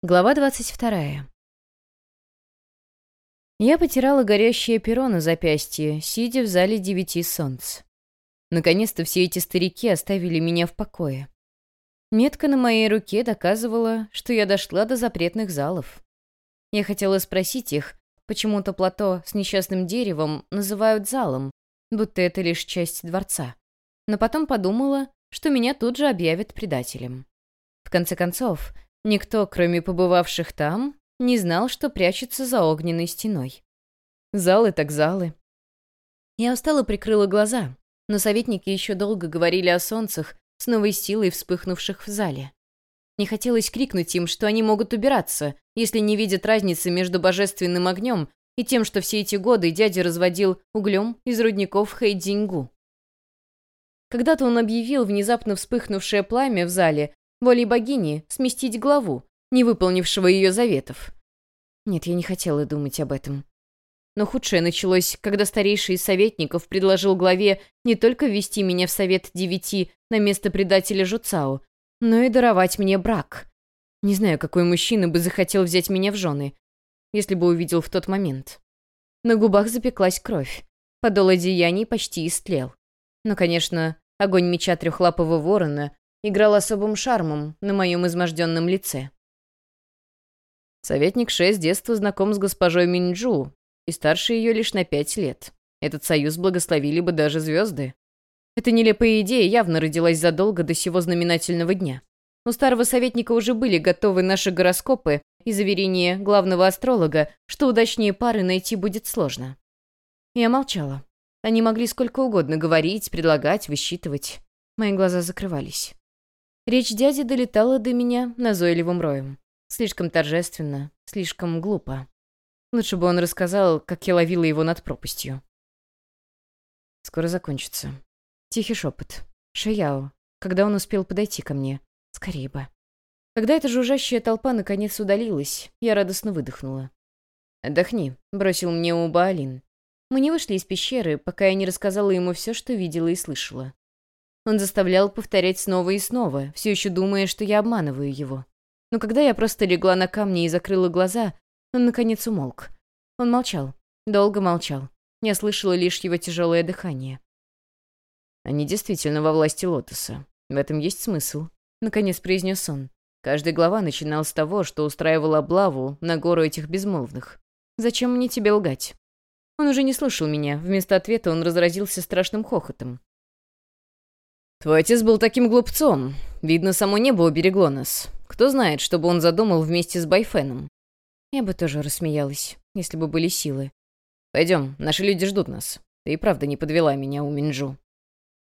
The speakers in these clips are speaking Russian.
Глава 22. Я потирала горящее перо на запястье, сидя в зале девяти солнц. Наконец-то все эти старики оставили меня в покое. Метка на моей руке доказывала, что я дошла до запретных залов. Я хотела спросить их, почему-то плато с несчастным деревом называют залом, будто это лишь часть дворца. Но потом подумала, что меня тут же объявят предателем. В конце концов, Никто, кроме побывавших там, не знал, что прячется за огненной стеной. Залы так залы. Я устало прикрыла глаза, но советники еще долго говорили о солнцах с новой силой вспыхнувших в зале. Не хотелось крикнуть им, что они могут убираться, если не видят разницы между божественным огнем и тем, что все эти годы дядя разводил углем из рудников Хэйдзиньгу. Когда-то он объявил внезапно вспыхнувшее пламя в зале волей богини сместить главу, не выполнившего ее заветов. Нет, я не хотела думать об этом. Но худшее началось, когда старейший из советников предложил главе не только ввести меня в совет девяти на место предателя Жуцао, но и даровать мне брак. Не знаю, какой мужчина бы захотел взять меня в жены, если бы увидел в тот момент. На губах запеклась кровь. Подол одеяний почти истлел. Но, конечно, огонь меча трехлапого ворона играл особым шармом на моем изможденном лице. Советник Ше с детства знаком с госпожой Минджу и старше ее лишь на пять лет. Этот союз благословили бы даже звезды. Эта нелепая идея явно родилась задолго до сего знаменательного дня. У старого советника уже были готовы наши гороскопы и заверение главного астролога, что удачнее пары найти будет сложно. Я молчала. Они могли сколько угодно говорить, предлагать, высчитывать. Мои глаза закрывались. Речь дяди долетала до меня назойливым роем. Слишком торжественно, слишком глупо. Лучше бы он рассказал, как я ловила его над пропастью. Скоро закончится. Тихий шепот. Шаяо. Когда он успел подойти ко мне? Скорее бы. Когда эта жужжащая толпа наконец удалилась, я радостно выдохнула. «Отдохни», — бросил мне Убаалин. Мы не вышли из пещеры, пока я не рассказала ему все, что видела и слышала. Он заставлял повторять снова и снова, все еще думая, что я обманываю его. Но когда я просто легла на камни и закрыла глаза, он, наконец, умолк. Он молчал. Долго молчал. Я слышала лишь его тяжелое дыхание. «Они действительно во власти Лотоса. В этом есть смысл», — наконец произнес он. Каждый глава начинал с того, что устраивал облаву на гору этих безмолвных. «Зачем мне тебе лгать?» Он уже не слушал меня. Вместо ответа он разразился страшным хохотом. «Твой отец был таким глупцом. Видно, само небо уберегло нас. Кто знает, что бы он задумал вместе с Байфеном?» Я бы тоже рассмеялась, если бы были силы. «Пойдем, наши люди ждут нас. Ты и правда не подвела меня у Минджу».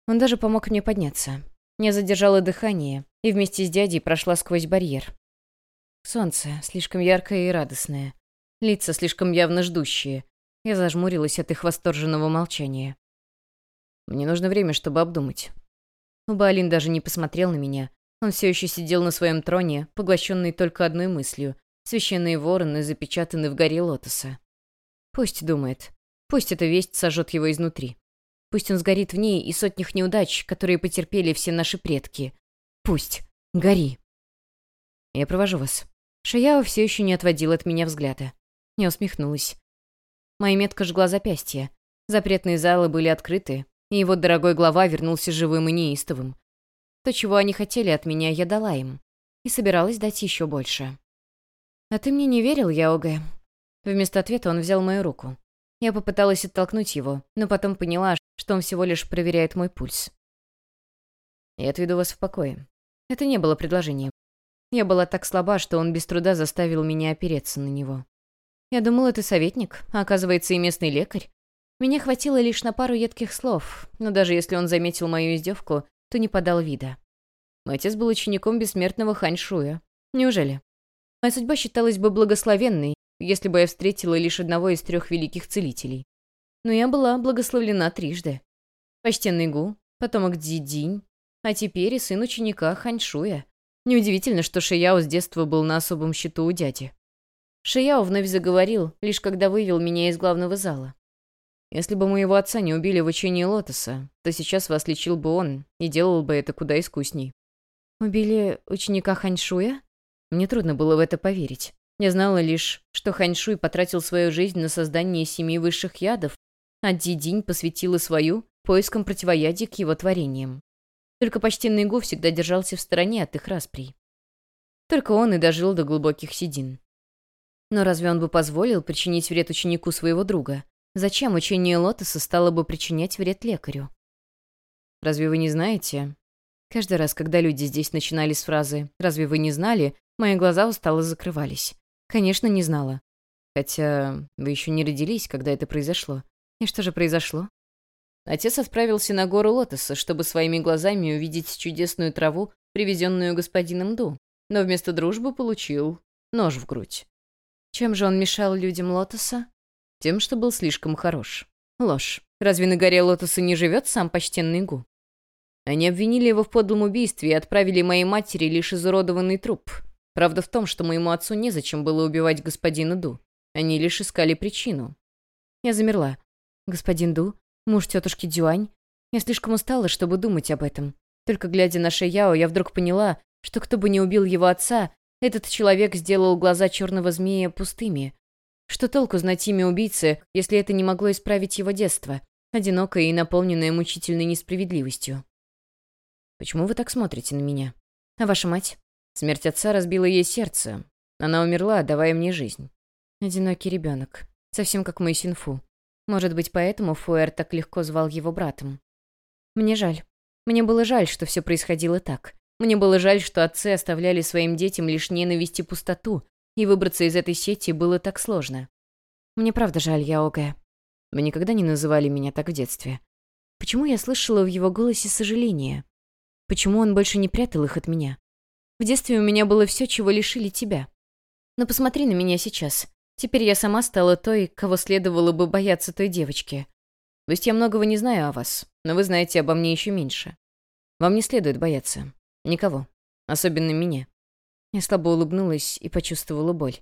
Он даже помог мне подняться. Я задержала дыхание и вместе с дядей прошла сквозь барьер. Солнце слишком яркое и радостное. Лица слишком явно ждущие. Я зажмурилась от их восторженного молчания. «Мне нужно время, чтобы обдумать. Баалин даже не посмотрел на меня. Он все еще сидел на своем троне, поглощенный только одной мыслью. Священные вороны запечатаны в горе лотоса. Пусть думает. Пусть эта весть сожжет его изнутри. Пусть он сгорит в ней и сотнях неудач, которые потерпели все наши предки. Пусть. Гори. Я провожу вас. Шаяо все еще не отводил от меня взгляда. Я усмехнулась. Моя метка жгла запястье. Запретные залы были открыты, и его дорогой глава вернулся живым и неистовым. То, чего они хотели от меня, я дала им. И собиралась дать еще больше. «А ты мне не верил, Яогэ?» Вместо ответа он взял мою руку. Я попыталась оттолкнуть его, но потом поняла, что он всего лишь проверяет мой пульс. «Я отведу вас в покое». Это не было предложением. Я была так слаба, что он без труда заставил меня опереться на него. Я думала, ты советник, а оказывается и местный лекарь. Меня хватило лишь на пару едких слов, но даже если он заметил мою издевку, то не подал вида. Мой отец был учеником бессмертного Ханьшуя. Неужели? Моя судьба считалась бы благословенной, если бы я встретила лишь одного из трех великих целителей. Но я была благословлена трижды. Почтенный Гу, потомок Дзидинь, а теперь и сын ученика Ханьшуя. Неудивительно, что Шияо с детства был на особом счету у дяди. Шияо вновь заговорил, лишь когда вывел меня из главного зала. Если бы моего отца не убили в учении Лотоса, то сейчас вас лечил бы он и делал бы это куда искусней». «Убили ученика Ханьшуя?» Мне трудно было в это поверить. Я знала лишь, что Ханьшуй потратил свою жизнь на создание семи высших ядов, а Дидинь посвятила свою поискам противоядия к его творениям. Только почтенный Гу всегда держался в стороне от их расприй. Только он и дожил до глубоких седин. Но разве он бы позволил причинить вред ученику своего друга? Зачем учение Лотоса стало бы причинять вред лекарю? Разве вы не знаете? Каждый раз, когда люди здесь начинали с фразы «Разве вы не знали?», мои глаза устало закрывались. Конечно, не знала. Хотя вы еще не родились, когда это произошло. И что же произошло? Отец отправился на гору Лотоса, чтобы своими глазами увидеть чудесную траву, привезенную господином Ду, но вместо дружбы получил нож в грудь. Чем же он мешал людям Лотоса? Тем, что был слишком хорош. Ложь. Разве на горе Лотоса не живет сам почтенный Гу? Они обвинили его в подлом убийстве и отправили моей матери лишь изуродованный труп. Правда в том, что моему отцу незачем было убивать господина Ду. Они лишь искали причину. Я замерла. Господин Ду, муж тетушки Дюань. Я слишком устала, чтобы думать об этом. Только глядя на Шияо, я вдруг поняла, что кто бы ни убил его отца, этот человек сделал глаза черного змея пустыми. Что толку знать имя убийцы, если это не могло исправить его детство, одинокое и наполненное мучительной несправедливостью? Почему вы так смотрите на меня? А ваша мать? Смерть отца разбила ей сердце. Она умерла, давая мне жизнь. Одинокий ребенок. Совсем как мой Синфу. Может быть, поэтому Фуэр так легко звал его братом. Мне жаль. Мне было жаль, что все происходило так. Мне было жаль, что отцы оставляли своим детям лишь ненависть и пустоту, и выбраться из этой сети было так сложно. Мне правда жаль, Яогэ. Вы никогда не называли меня так в детстве. Почему я слышала в его голосе сожаление? Почему он больше не прятал их от меня? В детстве у меня было все, чего лишили тебя. Но посмотри на меня сейчас. Теперь я сама стала той, кого следовало бы бояться той девочки. Пусть я многого не знаю о вас, но вы знаете обо мне еще меньше. Вам не следует бояться. Никого. Особенно меня. Я слабо улыбнулась и почувствовала боль.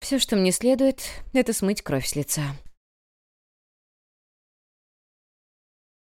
Все, что мне следует, это смыть кровь с лица.